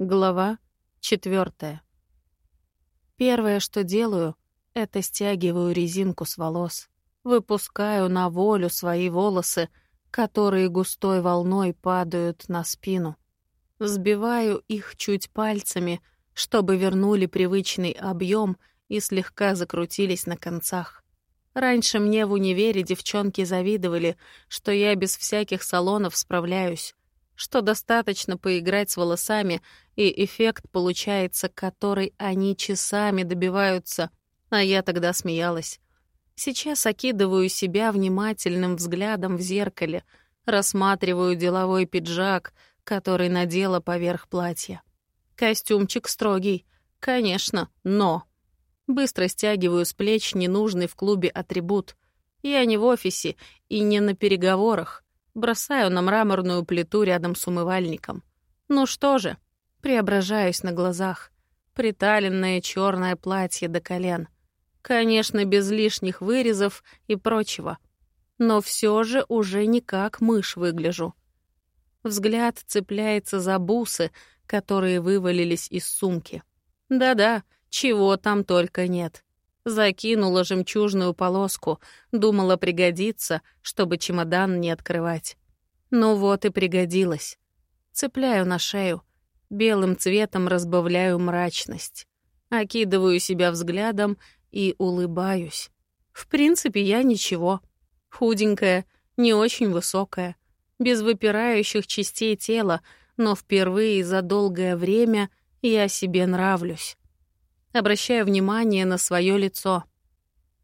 Глава четвертая. Первое, что делаю, это стягиваю резинку с волос. Выпускаю на волю свои волосы, которые густой волной падают на спину. Взбиваю их чуть пальцами, чтобы вернули привычный объем и слегка закрутились на концах. Раньше мне в универе девчонки завидовали, что я без всяких салонов справляюсь, что достаточно поиграть с волосами, и эффект получается, который они часами добиваются, а я тогда смеялась. Сейчас окидываю себя внимательным взглядом в зеркале, рассматриваю деловой пиджак, который надела поверх платья. Костюмчик строгий, конечно, но... Быстро стягиваю с плеч ненужный в клубе атрибут. Я не в офисе и не на переговорах. Бросаю на мраморную плиту рядом с умывальником. Ну что же, преображаюсь на глазах. Приталенное черное платье до колен. Конечно, без лишних вырезов и прочего. Но все же уже не как мышь выгляжу. Взгляд цепляется за бусы, которые вывалились из сумки. Да-да, чего там только нет. Закинула жемчужную полоску, думала пригодится, чтобы чемодан не открывать. Ну вот и пригодилась. Цепляю на шею, белым цветом разбавляю мрачность. Окидываю себя взглядом и улыбаюсь. В принципе, я ничего. Худенькая, не очень высокая, без выпирающих частей тела, но впервые за долгое время я себе нравлюсь обращая внимание на свое лицо.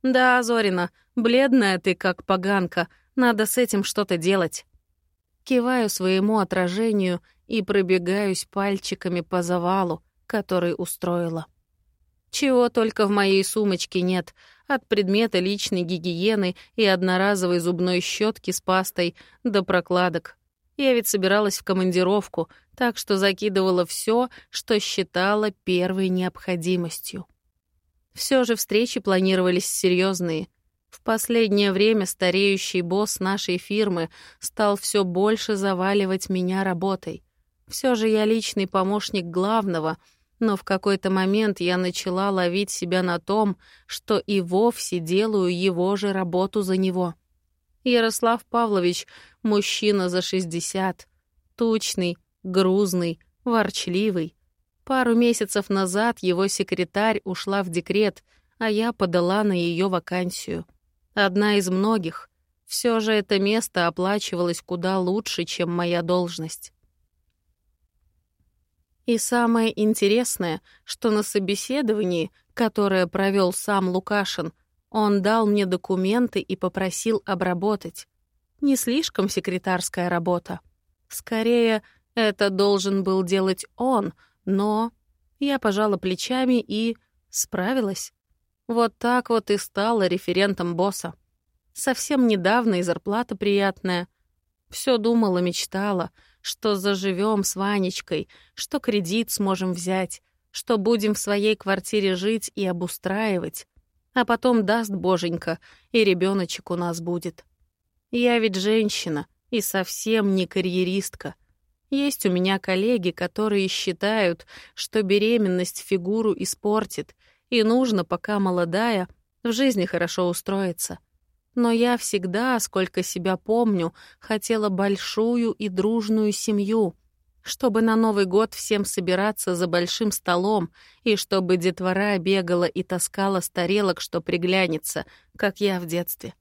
«Да, Зорина, бледная ты, как поганка, надо с этим что-то делать». Киваю своему отражению и пробегаюсь пальчиками по завалу, который устроила. Чего только в моей сумочке нет, от предмета личной гигиены и одноразовой зубной щетки с пастой до прокладок. Я ведь собиралась в командировку, так что закидывала все, что считала первой необходимостью. Все же встречи планировались серьезные. В последнее время стареющий босс нашей фирмы стал все больше заваливать меня работой. Все же я личный помощник главного, но в какой-то момент я начала ловить себя на том, что и вовсе делаю его же работу за него. Ярослав Павлович — мужчина за 60, тучный, грузный, ворчливый. Пару месяцев назад его секретарь ушла в декрет, а я подала на ее вакансию. Одна из многих. Все же это место оплачивалось куда лучше, чем моя должность. И самое интересное, что на собеседовании, которое провел сам Лукашин, он дал мне документы и попросил обработать. Не слишком секретарская работа. Скорее, это должен был делать он, но... Я пожала плечами и... справилась. Вот так вот и стала референтом босса. Совсем недавно и зарплата приятная. Все думала, мечтала, что заживем с Ванечкой, что кредит сможем взять, что будем в своей квартире жить и обустраивать. А потом даст боженька, и ребеночек у нас будет. Я ведь женщина и совсем не карьеристка. Есть у меня коллеги, которые считают, что беременность фигуру испортит, и нужно, пока молодая, в жизни хорошо устроиться. Но я всегда, сколько себя помню, хотела большую и дружную семью, чтобы на Новый год всем собираться за большим столом, и чтобы детвора бегала и таскала с тарелок, что приглянется, как я в детстве.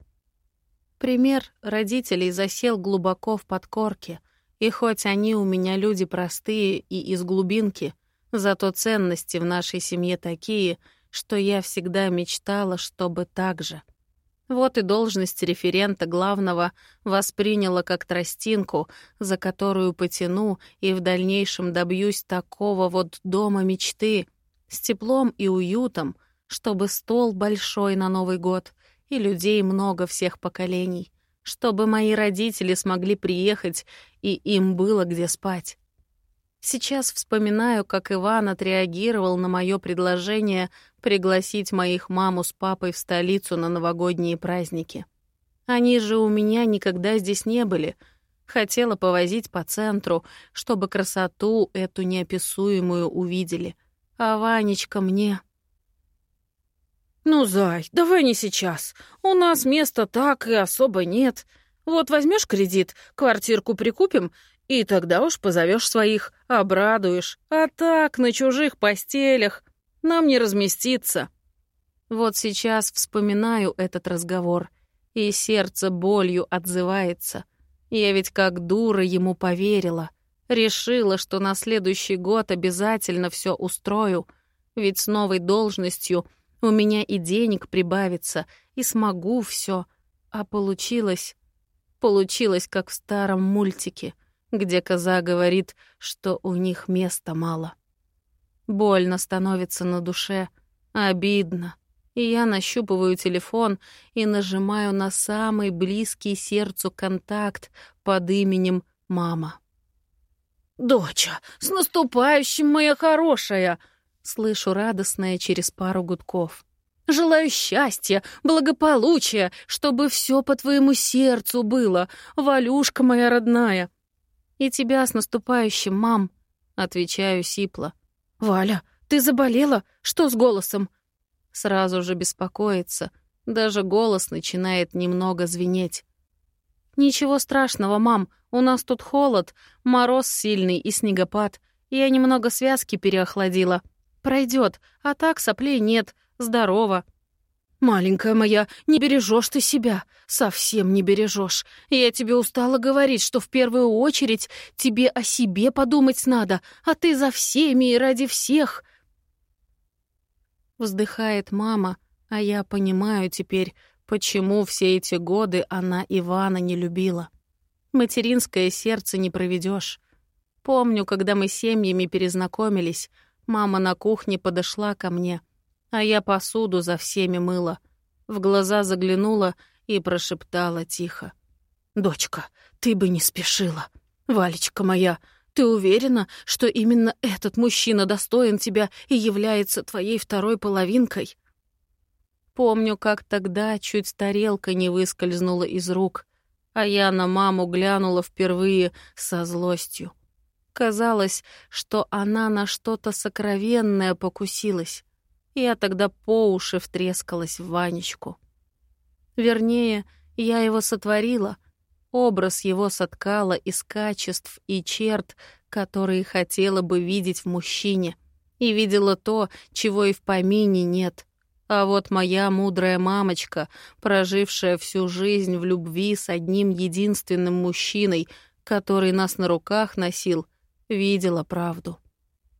Пример родителей засел глубоко в подкорке, и хоть они у меня люди простые и из глубинки, зато ценности в нашей семье такие, что я всегда мечтала, чтобы так же. Вот и должность референта главного восприняла как тростинку, за которую потяну и в дальнейшем добьюсь такого вот дома мечты, с теплом и уютом, чтобы стол большой на Новый год и людей много всех поколений, чтобы мои родители смогли приехать и им было где спать. Сейчас вспоминаю, как Иван отреагировал на мое предложение пригласить моих маму с папой в столицу на новогодние праздники. Они же у меня никогда здесь не были. Хотела повозить по центру, чтобы красоту эту неописуемую увидели. А Ванечка мне... «Ну, Зай, давай не сейчас. У нас места так и особо нет. Вот возьмешь кредит, квартирку прикупим, и тогда уж позовешь своих, обрадуешь. А так, на чужих постелях, нам не разместиться». Вот сейчас вспоминаю этот разговор, и сердце болью отзывается. Я ведь как дура ему поверила. Решила, что на следующий год обязательно все устрою, ведь с новой должностью у меня и денег прибавится, и смогу все. А получилось... Получилось, как в старом мультике, где коза говорит, что у них места мало. Больно становится на душе, обидно. И я нащупываю телефон и нажимаю на самый близкий сердцу контакт под именем «Мама». «Доча, с наступающим, моя хорошая!» Слышу радостное через пару гудков. «Желаю счастья, благополучия, чтобы все по твоему сердцу было, Валюшка моя родная!» «И тебя с наступающим, мам!» — отвечаю сипло. «Валя, ты заболела? Что с голосом?» Сразу же беспокоится. Даже голос начинает немного звенеть. «Ничего страшного, мам. У нас тут холод, мороз сильный и снегопад. Я немного связки переохладила. Пройдет, а так соплей нет. Здорово». «Маленькая моя, не бережешь ты себя, совсем не бережешь. Я тебе устала говорить, что в первую очередь тебе о себе подумать надо, а ты за всеми и ради всех». Вздыхает мама, а я понимаю теперь, почему все эти годы она Ивана не любила. Материнское сердце не проведешь. Помню, когда мы семьями перезнакомились, мама на кухне подошла ко мне — а я посуду за всеми мыла. В глаза заглянула и прошептала тихо. «Дочка, ты бы не спешила. Валечка моя, ты уверена, что именно этот мужчина достоин тебя и является твоей второй половинкой?» Помню, как тогда чуть тарелка не выскользнула из рук, а я на маму глянула впервые со злостью. Казалось, что она на что-то сокровенное покусилась. Я тогда по уши втрескалась в Ванечку. Вернее, я его сотворила, образ его соткала из качеств и черт, которые хотела бы видеть в мужчине, и видела то, чего и в помине нет. А вот моя мудрая мамочка, прожившая всю жизнь в любви с одним единственным мужчиной, который нас на руках носил, видела правду.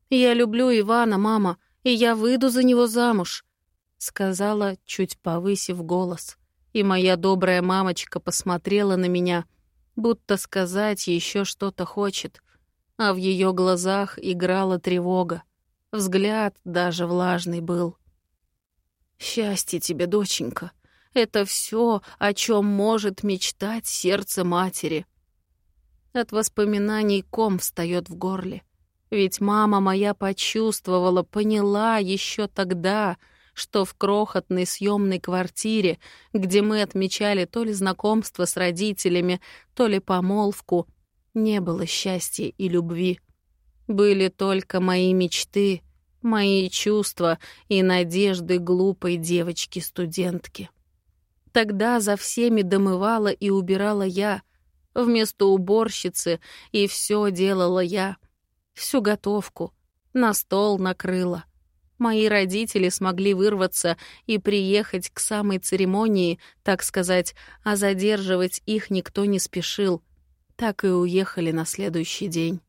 «Я люблю Ивана, мама», и я выйду за него замуж», — сказала, чуть повысив голос. И моя добрая мамочка посмотрела на меня, будто сказать еще что-то хочет, а в ее глазах играла тревога. Взгляд даже влажный был. «Счастье тебе, доченька, это все, о чем может мечтать сердце матери». От воспоминаний ком встает в горле. Ведь мама моя почувствовала, поняла еще тогда, что в крохотной съемной квартире, где мы отмечали то ли знакомство с родителями, то ли помолвку, не было счастья и любви. Были только мои мечты, мои чувства и надежды глупой девочки-студентки. Тогда за всеми домывала и убирала я, вместо уборщицы, и все делала я — всю готовку, на стол накрыла. Мои родители смогли вырваться и приехать к самой церемонии, так сказать, а задерживать их никто не спешил. Так и уехали на следующий день.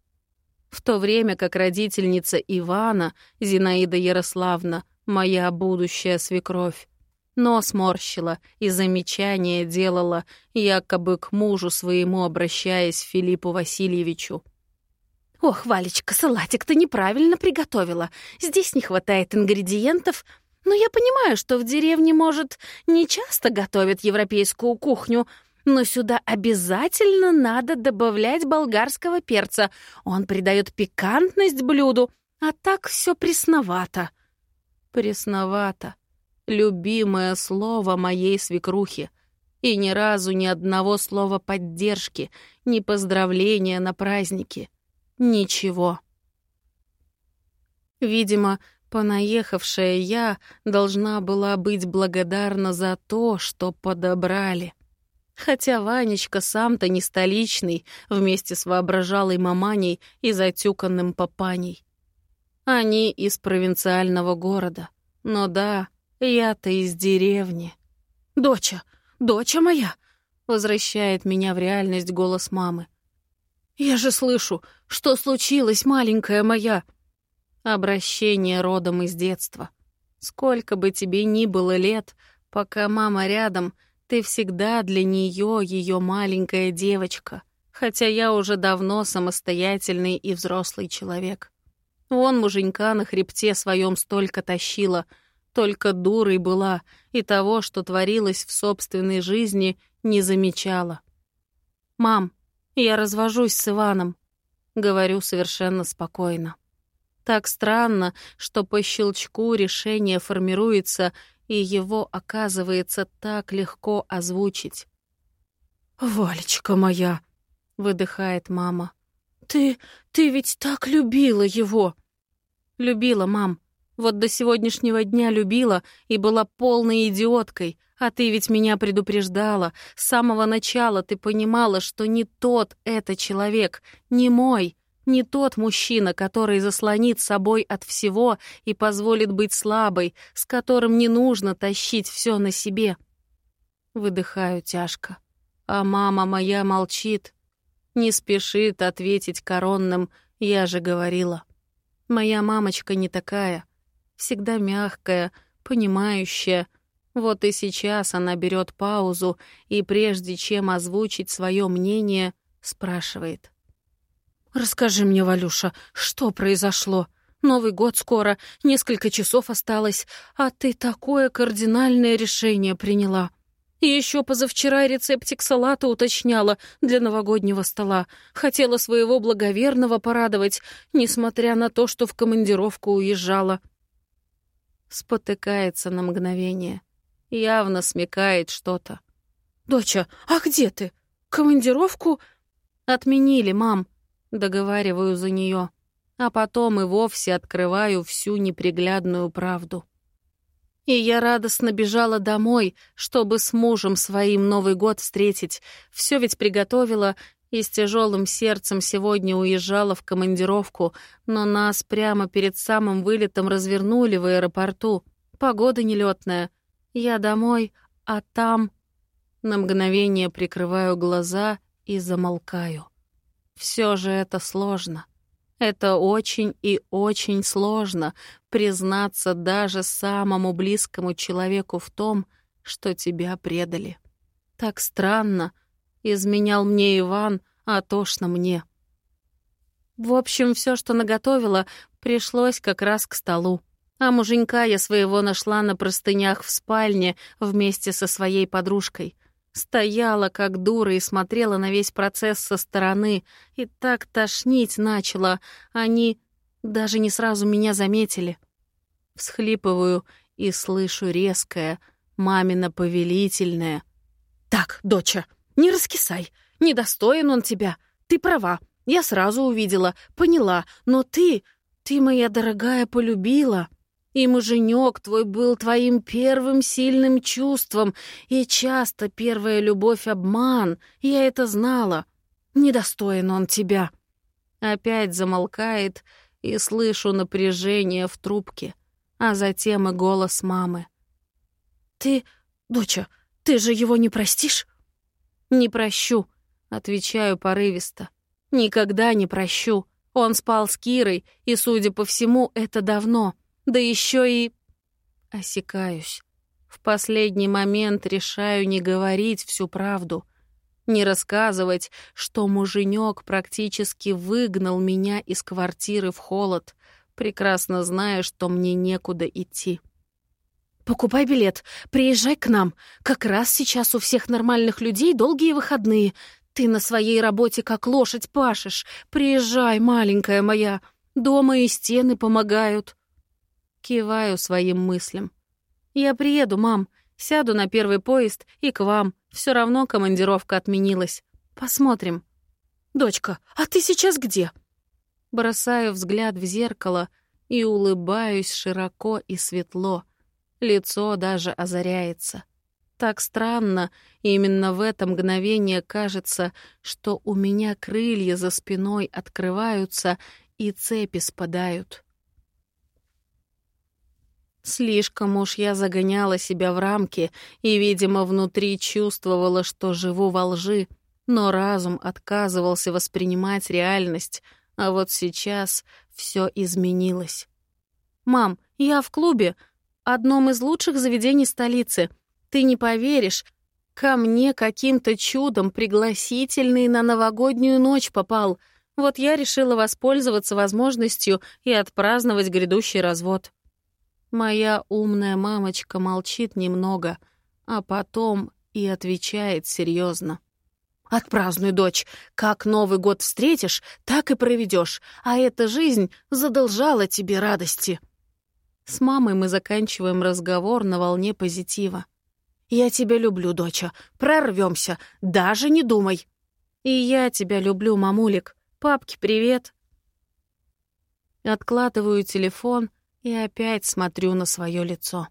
В то время как родительница Ивана, Зинаида Ярославна, моя будущая свекровь, нос морщила и замечания делала, якобы к мужу своему обращаясь Филиппу Васильевичу. «Ох, Валечка, салатик ты неправильно приготовила. Здесь не хватает ингредиентов. Но я понимаю, что в деревне, может, не часто готовят европейскую кухню, но сюда обязательно надо добавлять болгарского перца. Он придает пикантность блюду, а так все пресновато». «Пресновато» — любимое слово моей свекрухи. И ни разу ни одного слова поддержки, ни поздравления на празднике. Ничего. Видимо, понаехавшая я должна была быть благодарна за то, что подобрали. Хотя Ванечка сам-то не столичный, вместе с воображалой маманей и затюканным папаней. Они из провинциального города. Но да, я-то из деревни. «Доча, доча моя!» — возвращает меня в реальность голос мамы. «Я же слышу, что случилось, маленькая моя!» Обращение родом из детства. Сколько бы тебе ни было лет, пока мама рядом, ты всегда для нее ее маленькая девочка, хотя я уже давно самостоятельный и взрослый человек. Вон муженька на хребте своем столько тащила, только дурой была и того, что творилось в собственной жизни, не замечала. «Мам, я развожусь с Иваном», — говорю совершенно спокойно. Так странно, что по щелчку решение формируется, и его оказывается так легко озвучить. «Валечка моя!» — выдыхает мама. «Ты... ты ведь так любила его!» «Любила, мам. Вот до сегодняшнего дня любила и была полной идиоткой, а ты ведь меня предупреждала. С самого начала ты понимала, что не тот это человек, не мой, не тот мужчина, который заслонит собой от всего и позволит быть слабой, с которым не нужно тащить все на себе. Выдыхаю тяжко. А мама моя молчит. Не спешит ответить коронным «я же говорила». Моя мамочка не такая. Всегда мягкая, понимающая. Вот и сейчас она берет паузу и, прежде чем озвучить свое мнение, спрашивает. «Расскажи мне, Валюша, что произошло? Новый год скоро, несколько часов осталось, а ты такое кардинальное решение приняла. Еще позавчера рецептик салата уточняла для новогоднего стола. Хотела своего благоверного порадовать, несмотря на то, что в командировку уезжала». Спотыкается на мгновение. Явно смекает что-то. «Доча, а где ты? Командировку?» «Отменили, мам», Договариваю за нее, а потом и вовсе открываю всю неприглядную правду. И я радостно бежала домой, чтобы с мужем своим Новый год встретить. Все ведь приготовила и с тяжелым сердцем сегодня уезжала в командировку, но нас прямо перед самым вылетом развернули в аэропорту. Погода нелетная. Я домой, а там... На мгновение прикрываю глаза и замолкаю. Все же это сложно. Это очень и очень сложно признаться даже самому близкому человеку в том, что тебя предали. Так странно. Изменял мне Иван, а тошно мне. В общем, все, что наготовила, пришлось как раз к столу. А муженька я своего нашла на простынях в спальне вместе со своей подружкой. Стояла как дура и смотрела на весь процесс со стороны, и так тошнить начала. Они даже не сразу меня заметили. Всхлипываю и слышу резкое, мамино повелительное. «Так, доча, не раскисай. Недостоин он тебя. Ты права. Я сразу увидела, поняла. Но ты, ты, моя дорогая, полюбила». И муженек твой был твоим первым сильным чувством, и часто первая любовь — обман, я это знала. Недостоин он тебя. Опять замолкает, и слышу напряжение в трубке, а затем и голос мамы. «Ты, доча, ты же его не простишь?» «Не прощу», — отвечаю порывисто. «Никогда не прощу. Он спал с Кирой, и, судя по всему, это давно». Да еще и... Осекаюсь. В последний момент решаю не говорить всю правду. Не рассказывать, что муженек практически выгнал меня из квартиры в холод, прекрасно зная, что мне некуда идти. «Покупай билет, приезжай к нам. Как раз сейчас у всех нормальных людей долгие выходные. Ты на своей работе как лошадь пашешь. Приезжай, маленькая моя. Дома и стены помогают». Киваю своим мыслям. «Я приеду, мам. Сяду на первый поезд и к вам. Все равно командировка отменилась. Посмотрим. «Дочка, а ты сейчас где?» Бросаю взгляд в зеркало и улыбаюсь широко и светло. Лицо даже озаряется. Так странно, именно в это мгновение кажется, что у меня крылья за спиной открываются и цепи спадают. Слишком уж я загоняла себя в рамки и, видимо, внутри чувствовала, что живу во лжи, но разум отказывался воспринимать реальность, а вот сейчас все изменилось. «Мам, я в клубе, одном из лучших заведений столицы. Ты не поверишь, ко мне каким-то чудом пригласительный на новогоднюю ночь попал. Вот я решила воспользоваться возможностью и отпраздновать грядущий развод». Моя умная мамочка молчит немного, а потом и отвечает серьезно. «Отпразднуй, дочь. Как Новый год встретишь, так и проведешь, а эта жизнь задолжала тебе радости». С мамой мы заканчиваем разговор на волне позитива. «Я тебя люблю, доча. Прорвемся. Даже не думай». «И я тебя люблю, мамулик. Папке привет». Откладываю телефон и опять смотрю на свое лицо.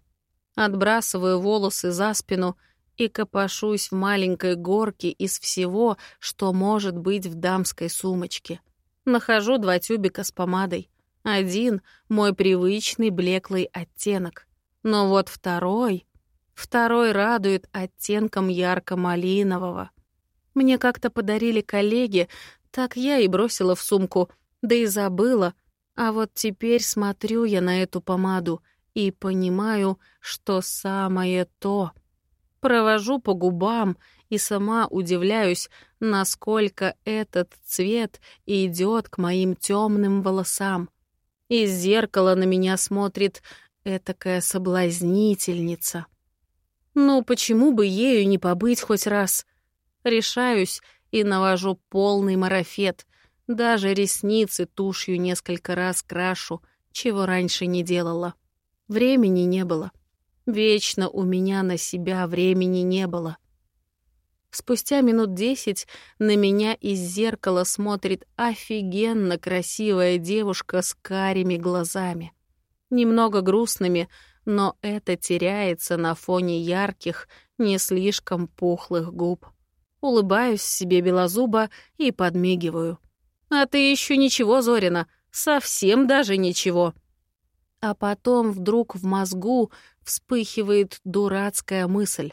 Отбрасываю волосы за спину и копошусь в маленькой горке из всего, что может быть в дамской сумочке. Нахожу два тюбика с помадой. Один — мой привычный блеклый оттенок. Но вот второй... Второй радует оттенком ярко-малинового. Мне как-то подарили коллеги, так я и бросила в сумку, да и забыла. А вот теперь смотрю я на эту помаду и понимаю, что самое то. Провожу по губам и сама удивляюсь, насколько этот цвет идет к моим темным волосам. Из зеркала на меня смотрит этакая соблазнительница. Ну, почему бы ею не побыть хоть раз? Решаюсь и навожу полный марафет. Даже ресницы тушью несколько раз крашу, чего раньше не делала. Времени не было. Вечно у меня на себя времени не было. Спустя минут десять на меня из зеркала смотрит офигенно красивая девушка с карими глазами. Немного грустными, но это теряется на фоне ярких, не слишком пухлых губ. Улыбаюсь себе белозуба и подмигиваю. «А ты еще ничего, Зорина, совсем даже ничего». А потом вдруг в мозгу вспыхивает дурацкая мысль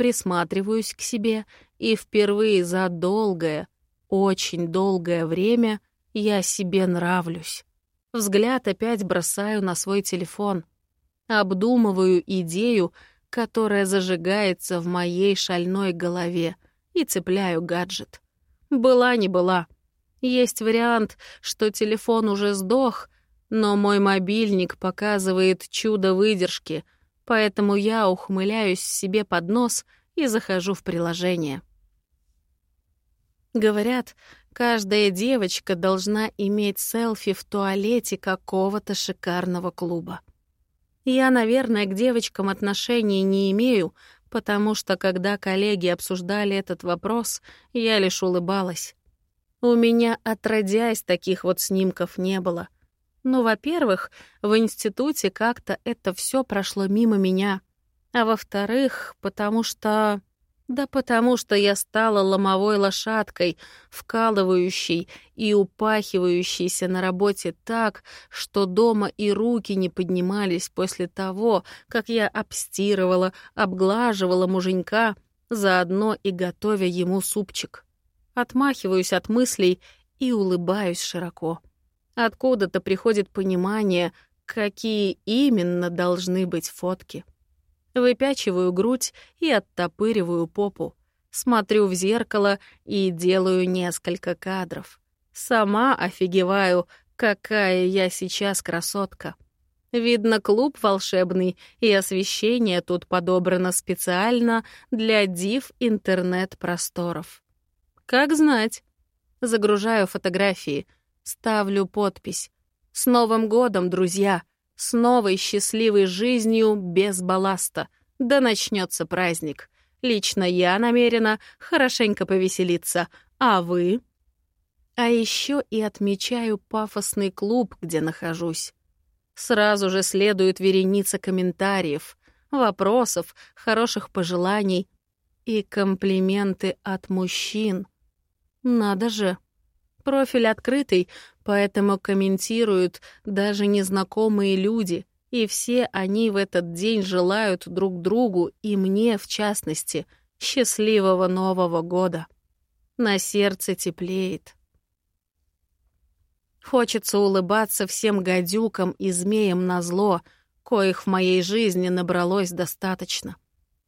присматриваюсь к себе, и впервые за долгое, очень долгое время я себе нравлюсь. Взгляд опять бросаю на свой телефон. Обдумываю идею, которая зажигается в моей шальной голове, и цепляю гаджет. Была не была. Есть вариант, что телефон уже сдох, но мой мобильник показывает чудо выдержки — поэтому я ухмыляюсь себе под нос и захожу в приложение. Говорят, каждая девочка должна иметь селфи в туалете какого-то шикарного клуба. Я, наверное, к девочкам отношений не имею, потому что, когда коллеги обсуждали этот вопрос, я лишь улыбалась. У меня, отродясь, таких вот снимков не было — ну, во-первых, в институте как-то это все прошло мимо меня. А во-вторых, потому что... Да потому что я стала ломовой лошадкой, вкалывающей и упахивающейся на работе так, что дома и руки не поднимались после того, как я обстирывала, обглаживала муженька, заодно и готовя ему супчик. Отмахиваюсь от мыслей и улыбаюсь широко. Откуда-то приходит понимание, какие именно должны быть фотки. Выпячиваю грудь и оттопыриваю попу. Смотрю в зеркало и делаю несколько кадров. Сама офигеваю, какая я сейчас красотка. Видно, клуб волшебный, и освещение тут подобрано специально для див интернет-просторов. Как знать. Загружаю фотографии — Ставлю подпись. С Новым годом, друзья! С новой счастливой жизнью без балласта. Да начнется праздник. Лично я намерена хорошенько повеселиться. А вы? А еще и отмечаю пафосный клуб, где нахожусь. Сразу же следует вереница комментариев, вопросов, хороших пожеланий и комплименты от мужчин. Надо же. Профиль открытый, поэтому комментируют даже незнакомые люди, и все они в этот день желают друг другу и мне, в частности, счастливого Нового года. На сердце теплеет. Хочется улыбаться всем гадюкам и змеям на зло, коих в моей жизни набралось достаточно.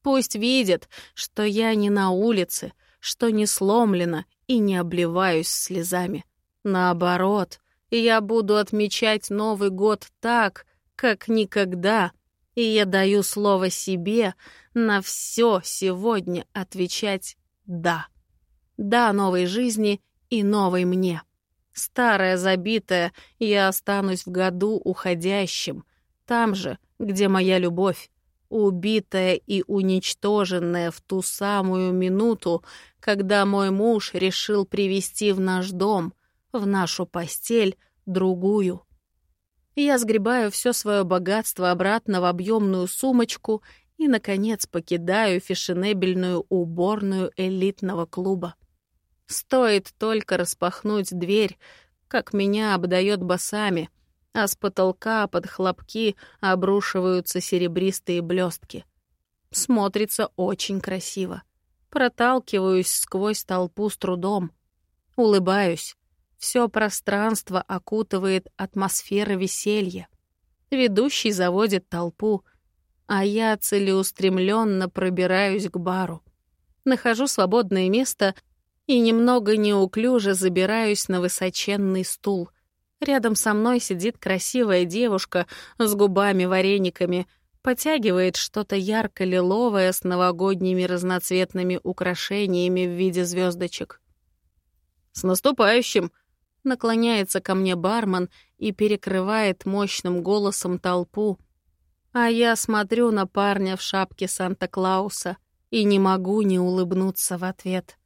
Пусть видят, что я не на улице, что не сломлена и не обливаюсь слезами. Наоборот, я буду отмечать Новый год так, как никогда, и я даю слово себе на все сегодня отвечать «да». Да новой жизни и новой мне. Старая забитая, я останусь в году уходящим, там же, где моя любовь, убитая и уничтоженная в ту самую минуту, когда мой муж решил привести в наш дом, в нашу постель, другую. Я сгребаю все свое богатство обратно в объемную сумочку и, наконец, покидаю фешенебельную уборную элитного клуба. Стоит только распахнуть дверь, как меня обдает басами, а с потолка под хлопки обрушиваются серебристые блестки. Смотрится очень красиво. Проталкиваюсь сквозь толпу с трудом. Улыбаюсь. Все пространство окутывает атмосфера веселья. Ведущий заводит толпу, а я целеустремленно пробираюсь к бару. Нахожу свободное место — и немного неуклюже забираюсь на высоченный стул. Рядом со мной сидит красивая девушка с губами-варениками, потягивает что-то ярко-лиловое с новогодними разноцветными украшениями в виде звездочек. «С наступающим!» — наклоняется ко мне бармен и перекрывает мощным голосом толпу. А я смотрю на парня в шапке Санта-Клауса и не могу не улыбнуться в ответ.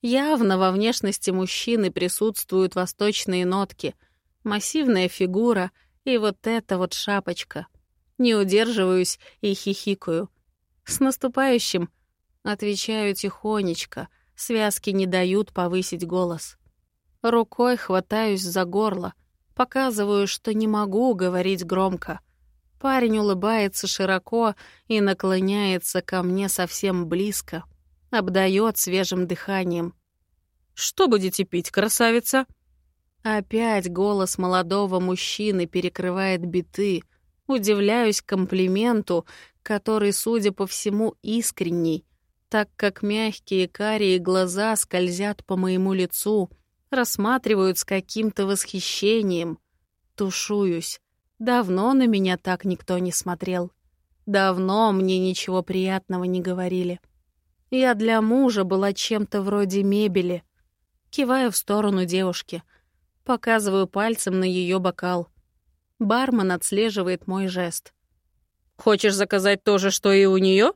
Явно во внешности мужчины присутствуют восточные нотки, массивная фигура и вот эта вот шапочка. Не удерживаюсь и хихикаю. «С наступающим!» Отвечаю тихонечко, связки не дают повысить голос. Рукой хватаюсь за горло, показываю, что не могу говорить громко. Парень улыбается широко и наклоняется ко мне совсем близко — обдает свежим дыханием. «Что будете пить, красавица?» Опять голос молодого мужчины перекрывает биты. Удивляюсь комплименту, который, судя по всему, искренний, так как мягкие карие глаза скользят по моему лицу, рассматривают с каким-то восхищением. Тушуюсь. Давно на меня так никто не смотрел. Давно мне ничего приятного не говорили. Я для мужа была чем-то вроде мебели. Киваю в сторону девушки. Показываю пальцем на ее бокал. Бармен отслеживает мой жест. «Хочешь заказать то же, что и у нее?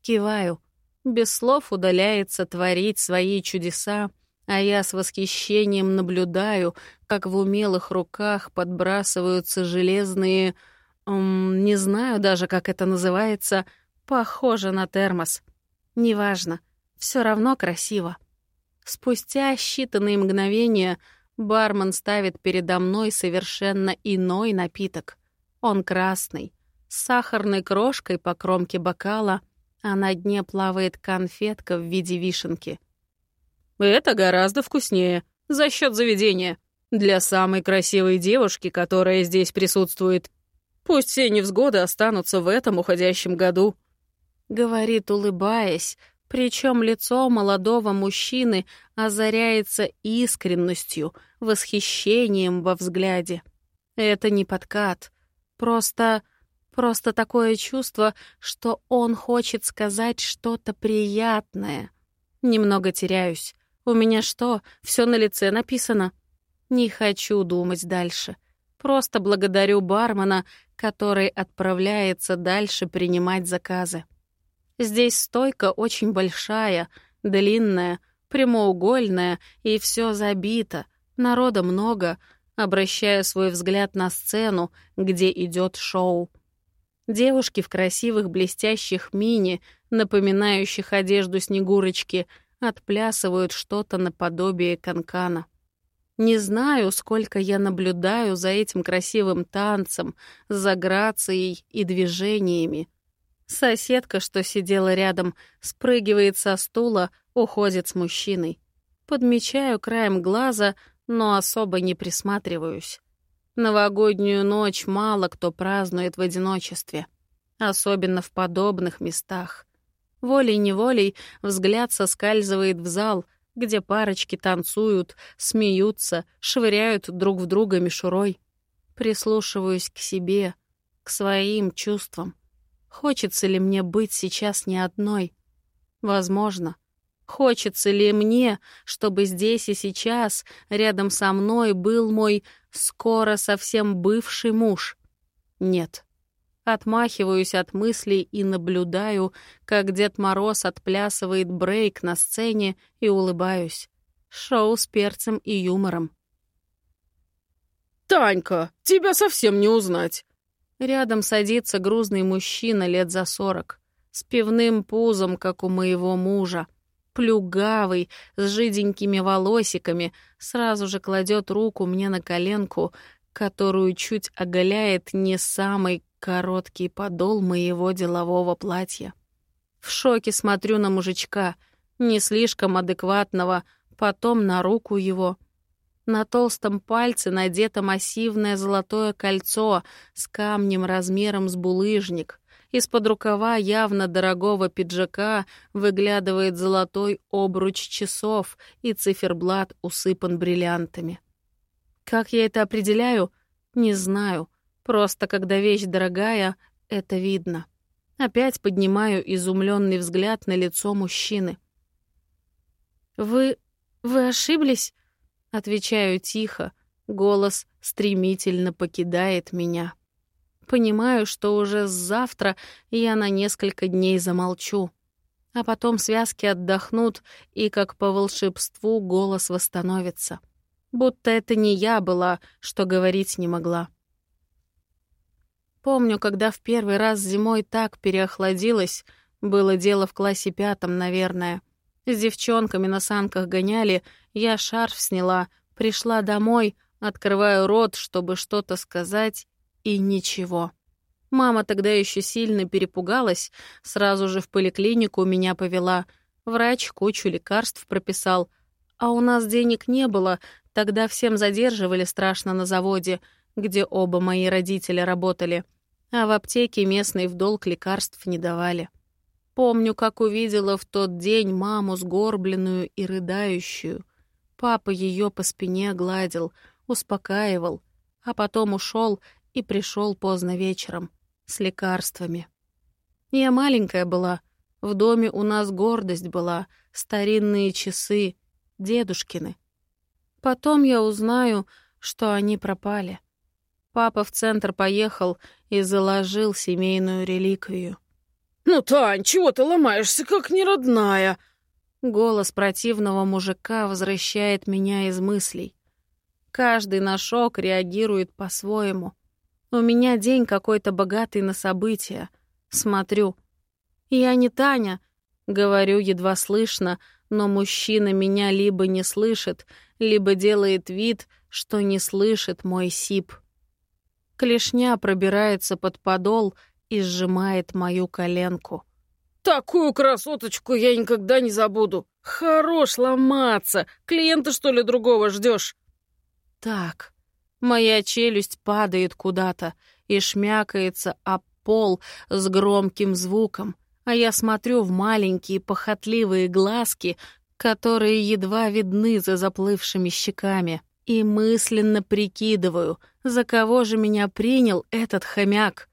Киваю. Без слов удаляется творить свои чудеса, а я с восхищением наблюдаю, как в умелых руках подбрасываются железные... Эм, не знаю даже, как это называется, похоже на термос — Неважно, все равно красиво. Спустя считанные мгновения бармен ставит передо мной совершенно иной напиток. Он красный, с сахарной крошкой по кромке бокала, а на дне плавает конфетка в виде вишенки. «Это гораздо вкуснее, за счет заведения. Для самой красивой девушки, которая здесь присутствует. Пусть все невзгоды останутся в этом уходящем году», — говорит, улыбаясь, причем лицо молодого мужчины озаряется искренностью, восхищением во взгляде. Это не подкат, просто... просто такое чувство, что он хочет сказать что-то приятное. Немного теряюсь. У меня что, все на лице написано? Не хочу думать дальше. Просто благодарю бармена, который отправляется дальше принимать заказы. Здесь стойка очень большая, длинная, прямоугольная, и все забито, народа много, обращая свой взгляд на сцену, где идет шоу. Девушки в красивых блестящих мини, напоминающих одежду Снегурочки, отплясывают что-то наподобие канкана. Не знаю, сколько я наблюдаю за этим красивым танцем, за грацией и движениями. Соседка, что сидела рядом, спрыгивает со стула, уходит с мужчиной. Подмечаю краем глаза, но особо не присматриваюсь. Новогоднюю ночь мало кто празднует в одиночестве, особенно в подобных местах. Волей-неволей взгляд соскальзывает в зал, где парочки танцуют, смеются, швыряют друг в друга мишурой. Прислушиваюсь к себе, к своим чувствам. Хочется ли мне быть сейчас не одной? Возможно. Хочется ли мне, чтобы здесь и сейчас рядом со мной был мой скоро совсем бывший муж? Нет. Отмахиваюсь от мыслей и наблюдаю, как Дед Мороз отплясывает брейк на сцене и улыбаюсь. Шоу с перцем и юмором. «Танька, тебя совсем не узнать!» Рядом садится грузный мужчина лет за сорок, с пивным пузом, как у моего мужа. Плюгавый, с жиденькими волосиками, сразу же кладет руку мне на коленку, которую чуть оголяет не самый короткий подол моего делового платья. В шоке смотрю на мужичка, не слишком адекватного, потом на руку его — на толстом пальце надето массивное золотое кольцо с камнем размером с булыжник. Из-под рукава явно дорогого пиджака выглядывает золотой обруч часов, и циферблат усыпан бриллиантами. Как я это определяю? Не знаю. Просто когда вещь дорогая, это видно. Опять поднимаю изумленный взгляд на лицо мужчины. «Вы... вы ошиблись?» Отвечаю тихо, голос стремительно покидает меня. Понимаю, что уже завтра я на несколько дней замолчу. А потом связки отдохнут, и как по волшебству голос восстановится. Будто это не я была, что говорить не могла. Помню, когда в первый раз зимой так переохладилась, было дело в классе пятом, наверное — с девчонками на санках гоняли, я шарф сняла, пришла домой, открываю рот, чтобы что-то сказать, и ничего. Мама тогда еще сильно перепугалась, сразу же в поликлинику меня повела. Врач кучу лекарств прописал. А у нас денег не было, тогда всем задерживали страшно на заводе, где оба мои родители работали. А в аптеке местный в долг лекарств не давали. Помню, как увидела в тот день маму сгорбленную и рыдающую. Папа ее по спине гладил, успокаивал, а потом ушел и пришел поздно вечером с лекарствами. Я маленькая была, в доме у нас гордость была, старинные часы, дедушкины. Потом я узнаю, что они пропали. Папа в центр поехал и заложил семейную реликвию. «Ну, Тань, чего ты ломаешься, как неродная?» Голос противного мужика возвращает меня из мыслей. Каждый на шок реагирует по-своему. У меня день какой-то богатый на события. Смотрю. «Я не Таня», — говорю едва слышно, но мужчина меня либо не слышит, либо делает вид, что не слышит мой сип. Клешня пробирается под подол — и сжимает мою коленку. «Такую красоточку я никогда не забуду! Хорош ломаться! Клиента, что ли, другого ждешь? Так, моя челюсть падает куда-то и шмякается об пол с громким звуком, а я смотрю в маленькие похотливые глазки, которые едва видны за заплывшими щеками, и мысленно прикидываю, за кого же меня принял этот хомяк.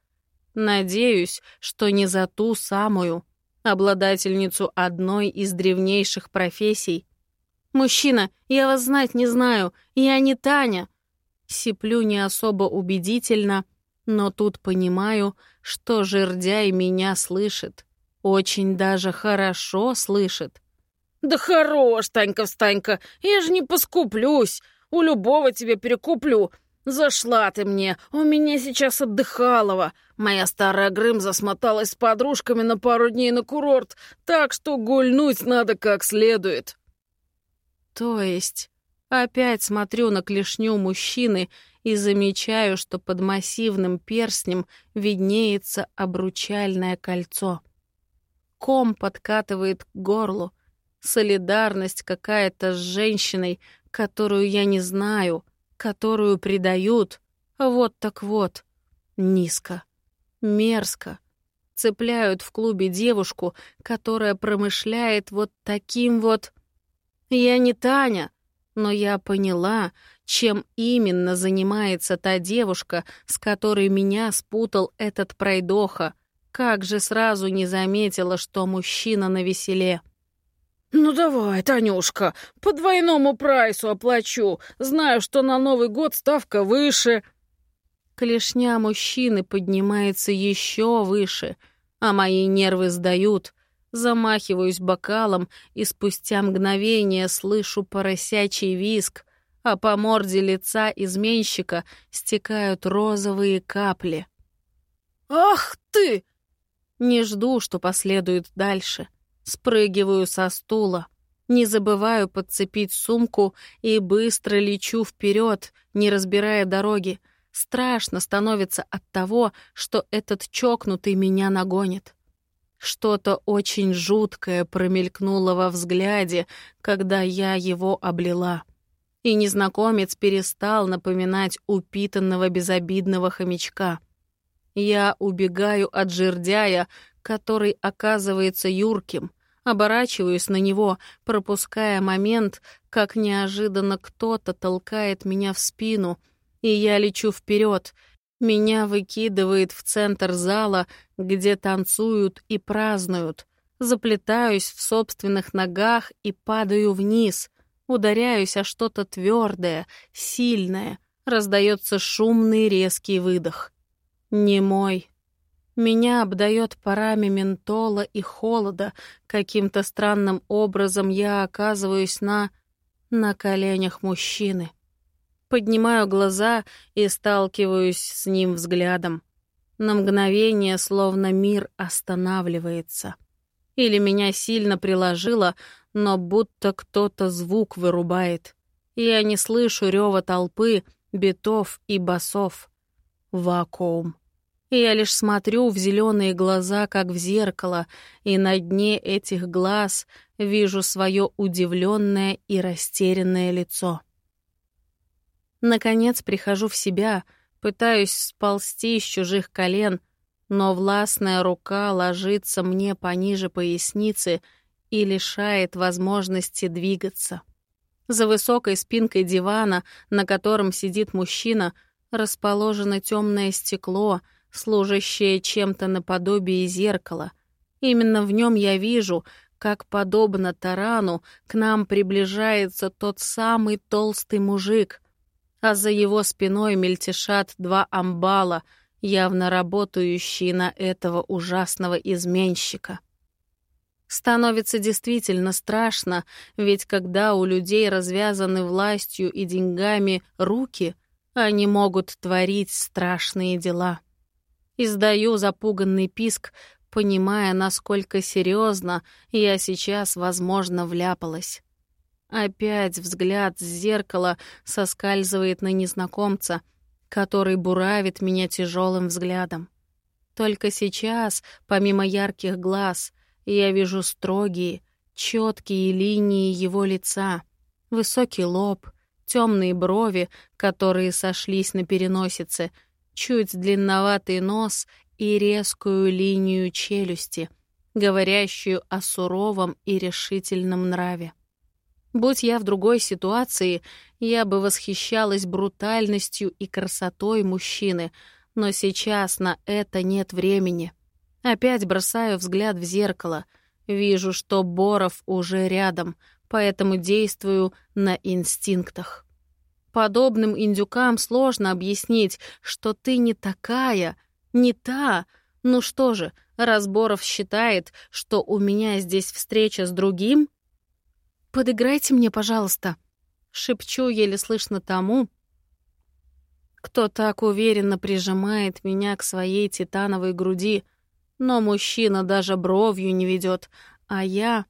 Надеюсь, что не за ту самую, обладательницу одной из древнейших профессий. «Мужчина, я вас знать не знаю, я не Таня!» Сиплю не особо убедительно, но тут понимаю, что жердяй меня слышит. Очень даже хорошо слышит. «Да хорош, Танька-встанька, я же не поскуплюсь. У любого тебе перекуплю. Зашла ты мне, у меня сейчас отдыхалова. Моя старая Грымза смоталась с подружками на пару дней на курорт, так что гульнуть надо как следует». То есть опять смотрю на клешню мужчины и замечаю, что под массивным перстнем виднеется обручальное кольцо. Ком подкатывает к горлу, солидарность какая-то с женщиной, которую я не знаю, которую предают. Вот так вот. Низко. Мерзко. Цепляют в клубе девушку, которая промышляет вот таким вот... Я не Таня, но я поняла, чем именно занимается та девушка, с которой меня спутал этот пройдоха. Как же сразу не заметила, что мужчина на веселе. «Ну давай, Танюшка, по двойному прайсу оплачу. Знаю, что на Новый год ставка выше». Клешня мужчины поднимается еще выше, а мои нервы сдают. Замахиваюсь бокалом, и спустя мгновение слышу поросячий виск, а по морде лица изменщика стекают розовые капли. «Ах ты!» Не жду, что последует дальше. Спрыгиваю со стула. Не забываю подцепить сумку и быстро лечу вперед, не разбирая дороги. Страшно становится от того, что этот чокнутый меня нагонит. Что-то очень жуткое промелькнуло во взгляде, когда я его облила. И незнакомец перестал напоминать упитанного безобидного хомячка. Я убегаю от жердяя, который оказывается юрким, оборачиваюсь на него, пропуская момент, как неожиданно кто-то толкает меня в спину, и я лечу вперед. Меня выкидывает в центр зала, где танцуют и празднуют. Заплетаюсь в собственных ногах и падаю вниз. Ударяюсь о что-то твердое, сильное. Раздается шумный резкий выдох. Не мой, меня обдает парами ментола и холода. Каким-то странным образом я оказываюсь на... на коленях мужчины. Поднимаю глаза и сталкиваюсь с ним взглядом. На мгновение словно мир останавливается. Или меня сильно приложило, но будто кто-то звук вырубает. Я не слышу рева толпы, битов и басов. Вакуум. Я лишь смотрю в зеленые глаза, как в зеркало, и на дне этих глаз вижу свое удивленное и растерянное лицо. Наконец прихожу в себя, пытаюсь сползти с чужих колен, но властная рука ложится мне пониже поясницы и лишает возможности двигаться. За высокой спинкой дивана, на котором сидит мужчина, расположено темное стекло — служащее чем-то наподобие зеркала. Именно в нем я вижу, как, подобно тарану, к нам приближается тот самый толстый мужик, а за его спиной мельтешат два амбала, явно работающие на этого ужасного изменщика. Становится действительно страшно, ведь когда у людей развязаны властью и деньгами руки, они могут творить страшные дела. Издаю запуганный писк, понимая, насколько серьезно я сейчас, возможно, вляпалась. Опять взгляд с зеркала соскальзывает на незнакомца, который буравит меня тяжелым взглядом. Только сейчас, помимо ярких глаз, я вижу строгие, четкие линии его лица, высокий лоб, темные брови, которые сошлись на переносице — чуть длинноватый нос и резкую линию челюсти, говорящую о суровом и решительном нраве. Будь я в другой ситуации, я бы восхищалась брутальностью и красотой мужчины, но сейчас на это нет времени. Опять бросаю взгляд в зеркало. Вижу, что Боров уже рядом, поэтому действую на инстинктах. Подобным индюкам сложно объяснить, что ты не такая, не та. Ну что же, Разборов считает, что у меня здесь встреча с другим? «Подыграйте мне, пожалуйста», — шепчу еле слышно тому, кто так уверенно прижимает меня к своей титановой груди, но мужчина даже бровью не ведет, а я...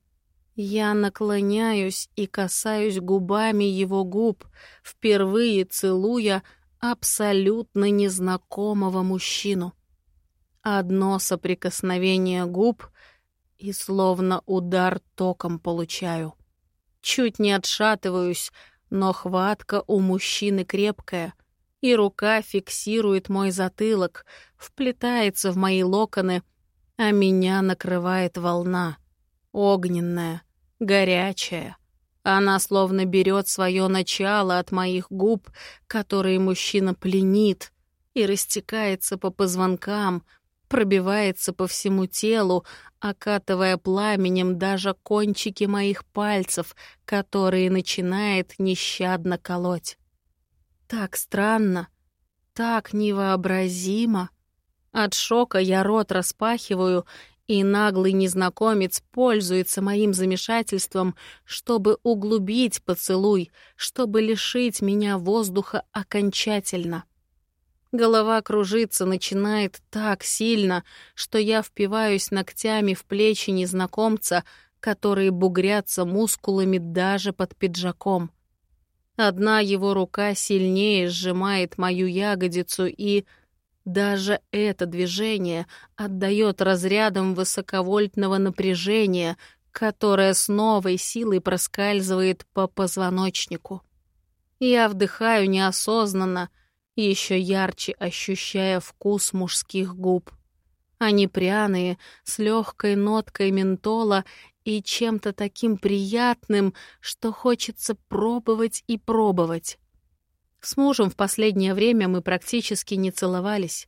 Я наклоняюсь и касаюсь губами его губ, впервые целуя абсолютно незнакомого мужчину. Одно соприкосновение губ и словно удар током получаю. Чуть не отшатываюсь, но хватка у мужчины крепкая, и рука фиксирует мой затылок, вплетается в мои локоны, а меня накрывает волна, огненная, горячая. Она словно берет свое начало от моих губ, которые мужчина пленит, и растекается по позвонкам, пробивается по всему телу, окатывая пламенем даже кончики моих пальцев, которые начинает нещадно колоть. Так странно, так невообразимо. От шока я рот распахиваю, и наглый незнакомец пользуется моим замешательством, чтобы углубить поцелуй, чтобы лишить меня воздуха окончательно. Голова кружиться начинает так сильно, что я впиваюсь ногтями в плечи незнакомца, которые бугрятся мускулами даже под пиджаком. Одна его рука сильнее сжимает мою ягодицу, и даже это движение отдает разрядом высоковольтного напряжения, которое с новой силой проскальзывает по позвоночнику. Я вдыхаю неосознанно, еще ярче ощущая вкус мужских губ. Они пряные, с легкой ноткой ментола и чем-то таким приятным, что хочется пробовать и пробовать. С мужем в последнее время мы практически не целовались.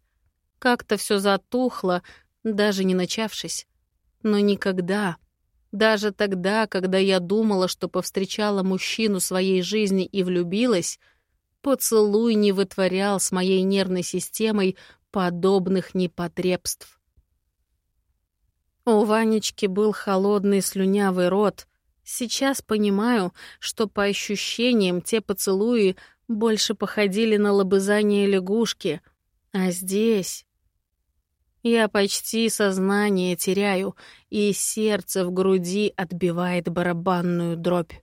Как-то все затухло, даже не начавшись. Но никогда, даже тогда, когда я думала, что повстречала мужчину своей жизни и влюбилась, Поцелуй не вытворял с моей нервной системой подобных непотребств. У Ванечки был холодный слюнявый рот. Сейчас понимаю, что по ощущениям те поцелуи больше походили на лобызание лягушки, а здесь... Я почти сознание теряю, и сердце в груди отбивает барабанную дробь.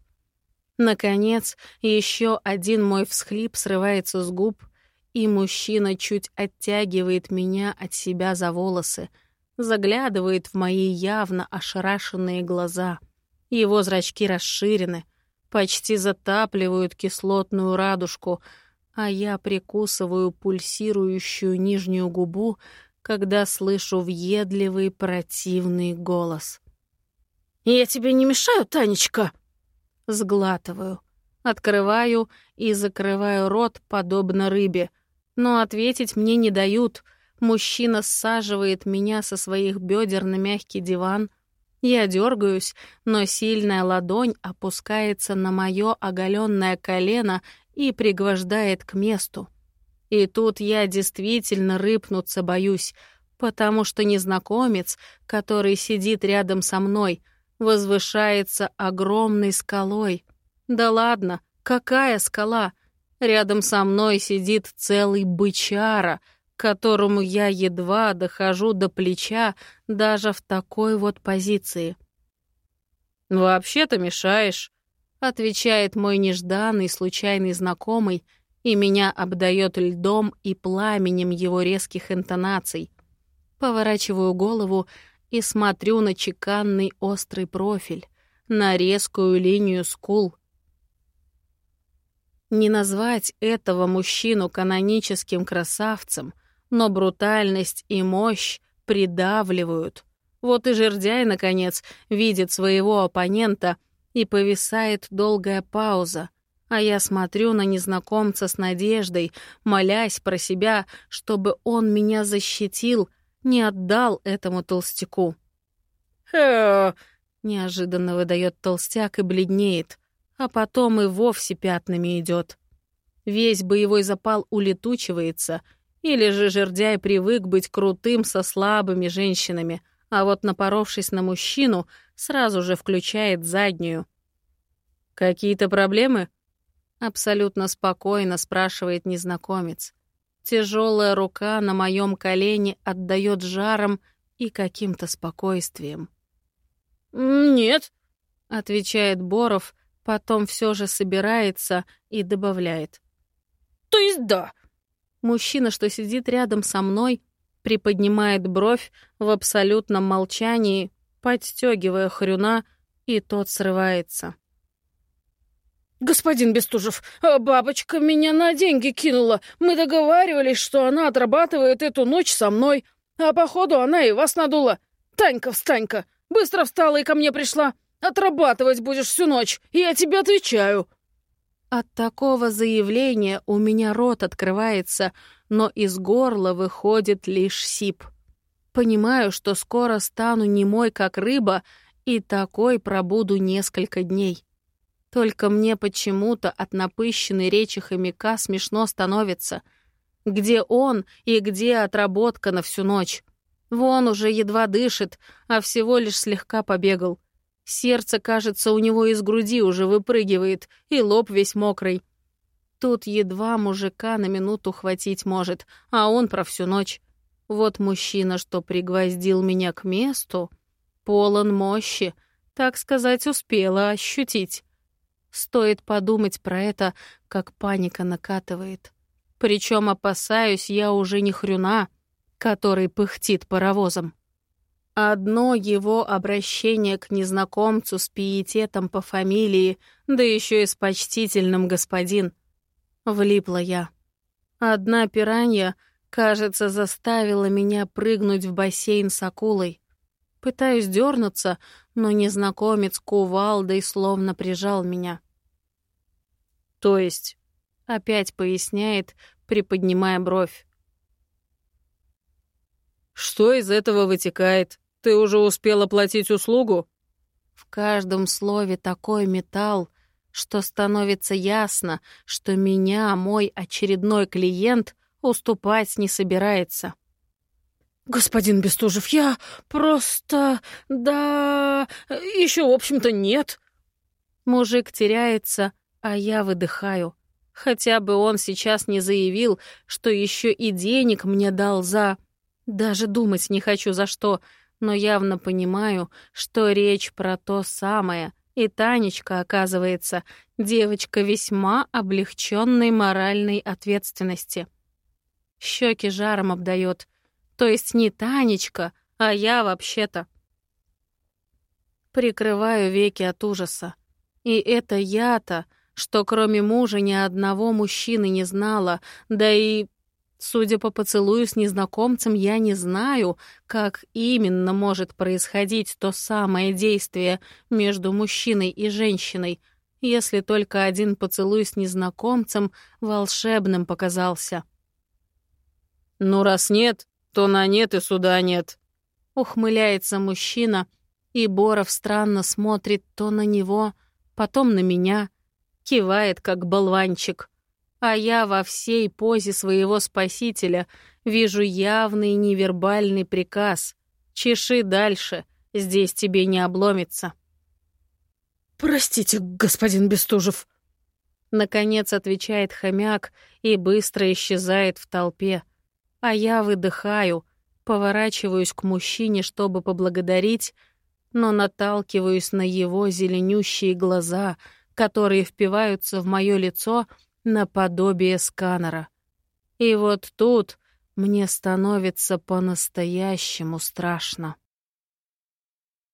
Наконец, еще один мой всхлип срывается с губ, и мужчина чуть оттягивает меня от себя за волосы, заглядывает в мои явно ошарашенные глаза. Его зрачки расширены, почти затапливают кислотную радужку, а я прикусываю пульсирующую нижнюю губу, когда слышу въедливый противный голос. «Я тебе не мешаю, Танечка?» Сглатываю. Открываю и закрываю рот, подобно рыбе. Но ответить мне не дают. Мужчина саживает меня со своих бедер на мягкий диван. Я дергаюсь, но сильная ладонь опускается на мое оголенное колено и пригвождает к месту. И тут я действительно рыпнуться боюсь, потому что незнакомец, который сидит рядом со мной, возвышается огромной скалой. Да ладно, какая скала? Рядом со мной сидит целый бычара, которому я едва дохожу до плеча даже в такой вот позиции. «Вообще-то мешаешь», — отвечает мой нежданный случайный знакомый, и меня обдает льдом и пламенем его резких интонаций. Поворачиваю голову и смотрю на чеканный острый профиль, на резкую линию скул. Не назвать этого мужчину каноническим красавцем, но брутальность и мощь придавливают. Вот и жердяй, наконец, видит своего оппонента, и повисает долгая пауза, а я смотрю на незнакомца с надеждой, молясь про себя, чтобы он меня защитил — не отдал этому толстяку. «Э-э-э!» неожиданно выдает толстяк и бледнеет, а потом и вовсе пятнами идет. Весь боевой запал улетучивается, или же жердяй привык быть крутым со слабыми женщинами, а вот напоровшись на мужчину, сразу же включает заднюю. «Какие-то проблемы?» Абсолютно спокойно спрашивает незнакомец. Тяжелая рука на моем колене отдает жаром и каким-то спокойствием. «Нет», — отвечает Боров, потом все же собирается и добавляет. «То есть да». Мужчина, что сидит рядом со мной, приподнимает бровь в абсолютном молчании, подстегивая хрюна, и тот срывается. «Господин Бестужев, а бабочка меня на деньги кинула. Мы договаривались, что она отрабатывает эту ночь со мной, а походу она и вас надула. Танька, встанька, быстро встала и ко мне пришла. Отрабатывать будешь всю ночь, я тебе отвечаю». От такого заявления у меня рот открывается, но из горла выходит лишь сип. Понимаю, что скоро стану немой, как рыба, и такой пробуду несколько дней. Только мне почему-то от напыщенной речи хомяка смешно становится. Где он и где отработка на всю ночь? Вон уже едва дышит, а всего лишь слегка побегал. Сердце, кажется, у него из груди уже выпрыгивает, и лоб весь мокрый. Тут едва мужика на минуту хватить может, а он про всю ночь. Вот мужчина, что пригвоздил меня к месту, полон мощи, так сказать, успела ощутить. Стоит подумать про это, как паника накатывает. Причем опасаюсь я уже не хрюна, который пыхтит паровозом. Одно его обращение к незнакомцу с пиететом по фамилии, да еще и с почтительным господин — Влипла я. Одна пиранья, кажется, заставила меня прыгнуть в бассейн с акулой. Пытаюсь дернуться, но незнакомец кувалдой словно прижал меня. «То есть?» — опять поясняет, приподнимая бровь. «Что из этого вытекает? Ты уже успела платить услугу?» В каждом слове такой металл, что становится ясно, что меня мой очередной клиент уступать не собирается. «Господин Бестужев, я просто... да... еще, в общем-то, нет». Мужик теряется, а я выдыхаю. Хотя бы он сейчас не заявил, что еще и денег мне дал за... Даже думать не хочу за что, но явно понимаю, что речь про то самое — и Танечка, оказывается, девочка весьма облегченной моральной ответственности. Щеки жаром обдает. То есть не Танечка, а я вообще-то. Прикрываю веки от ужаса. И это я-то, что кроме мужа ни одного мужчины не знала, да и Судя по поцелую с незнакомцем, я не знаю, как именно может происходить то самое действие между мужчиной и женщиной, если только один поцелуй с незнакомцем волшебным показался. «Ну, раз нет, то на нет и суда нет», — ухмыляется мужчина, и Боров странно смотрит то на него, потом на меня, кивает, как болванчик а я во всей позе своего спасителя вижу явный невербальный приказ. Чеши дальше, здесь тебе не обломится. «Простите, господин Бестужев», — наконец отвечает хомяк и быстро исчезает в толпе. А я выдыхаю, поворачиваюсь к мужчине, чтобы поблагодарить, но наталкиваюсь на его зеленющие глаза, которые впиваются в мое лицо — наподобие сканера. И вот тут мне становится по-настоящему страшно.